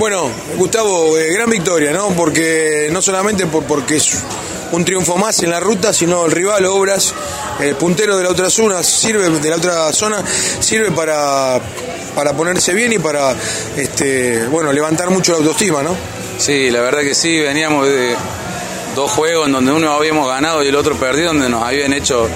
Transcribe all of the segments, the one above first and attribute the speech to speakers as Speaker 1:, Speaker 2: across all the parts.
Speaker 1: Bueno, Gustavo, eh, gran victoria, ¿no? Porque no solamente por, porque es un triunfo más en la ruta, sino el rival Obras, el puntero de la otra zona, sirve de la otra zona, sirve para, para ponerse bien y para este, bueno, levantar mucho la autoestima, ¿no?
Speaker 2: Sí, la verdad que sí, veníamos de dos juegos en donde uno habíamos ganado y el otro perdido, donde nos habían hecho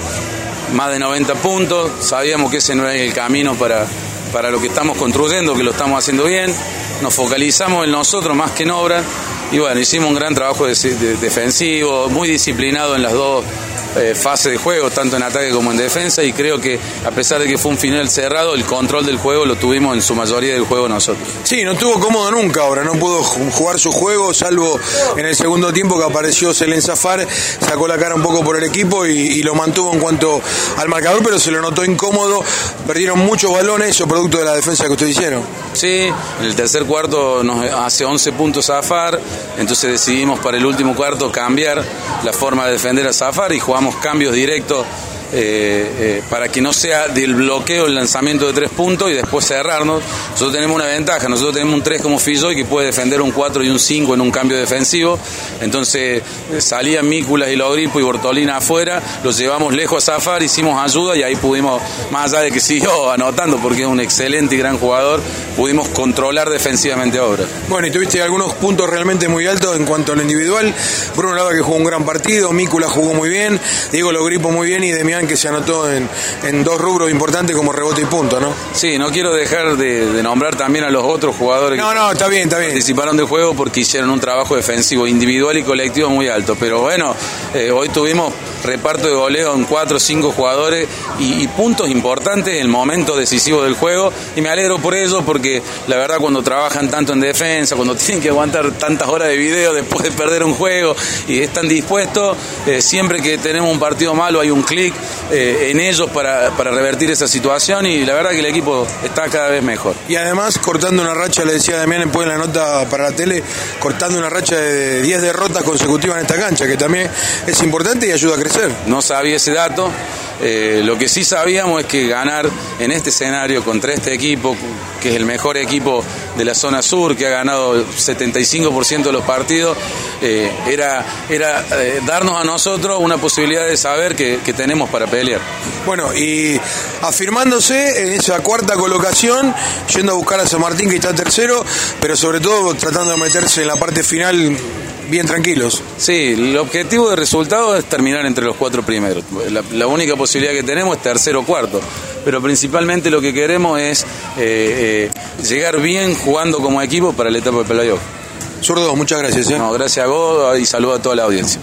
Speaker 2: más de 90 puntos, sabíamos que ese no era el camino para, para lo que estamos construyendo, que lo estamos haciendo bien, nos focalizamos en nosotros más que en obra y bueno, hicimos un gran trabajo defensivo, muy disciplinado en las dos eh, fase de juego, tanto en ataque como en defensa, y creo que a pesar de que fue un final cerrado, el control del juego lo tuvimos en su mayoría del juego nosotros.
Speaker 1: Sí, no estuvo cómodo nunca ahora, no pudo jugar su juego, salvo en el segundo tiempo que apareció Selen Zafar, sacó la cara un poco por el equipo y, lo mantuvo en cuanto al marcador, pero se lo notó incómodo, perdieron muchos balones, eso producto de la defensa que ustedes hicieron.
Speaker 2: Sí, en el tercer cuarto nos hace 11 puntos Zafar, entonces decidimos para el último cuarto cambiar la forma de defender a Zafar y jugamos cambios directos eh, eh, para que no sea del bloqueo el lanzamiento de tres puntos y después cerrarnos. Nosotros tenemos una ventaja, nosotros tenemos un 3 como y que puede defender un 4 y un 5 en un cambio defensivo. Entonces eh, salían Mículas y Logripo y Bortolina afuera, los llevamos lejos a Zafar, hicimos ayuda y ahí pudimos, más allá de que siguió anotando porque es un excelente y gran jugador, pudimos controlar defensivamente ahora.
Speaker 1: Bueno, y tuviste algunos puntos realmente muy altos en cuanto a lo individual. Bruno Lava que jugó un gran partido, Mícula jugó muy bien, Diego Logripo muy bien y Demián que se anotó en, en, dos rubros importantes como rebote y punto, ¿no?
Speaker 2: Sí, no quiero dejar de, nombrar también a los otros jugadores
Speaker 1: no,
Speaker 2: que
Speaker 1: no, está bien, está bien.
Speaker 2: participaron del juego porque hicieron un trabajo defensivo individual y colectivo muy alto. Pero bueno, eh, hoy tuvimos reparto de goleo en cuatro o cinco jugadores y, puntos importantes en el momento decisivo del juego y me alegro por eso porque la verdad cuando trabajan tanto en defensa, cuando tienen que aguantar tantas horas de video después de perder un juego y están dispuestos, eh, siempre que tenemos un partido malo hay un clic eh, en ellos para, para revertir esa situación y la verdad que el equipo está cada vez mejor.
Speaker 1: Y además cortando una racha, le decía Damián después en la nota para la tele, cortando una racha de 10 derrotas consecutivas en esta cancha, que también es importante y ayuda a crecer.
Speaker 2: No sabía ese dato. Eh, lo que sí sabíamos es que ganar en este escenario contra este equipo, que es el mejor equipo de la zona sur, que ha ganado 75% de los partidos, eh, era, era eh, darnos a nosotros una posibilidad de saber que, que, tenemos para pelear.
Speaker 1: Bueno, y afirmándose en esa cuarta colocación, yendo a buscar a San Martín que está tercero, pero sobre todo tratando de meterse en la parte final bien tranquilos.
Speaker 2: Sí, el objetivo de resultado es terminar entre los cuatro primeros. La, única posibilidad que tenemos es tercero o cuarto, pero principalmente lo que queremos es eh, eh, llegar bien jugando como equipo para el etapa de playoff.
Speaker 1: Zurdo, muchas gracias. ¿eh?
Speaker 2: No, gracias a vos y saludo a toda la audiencia.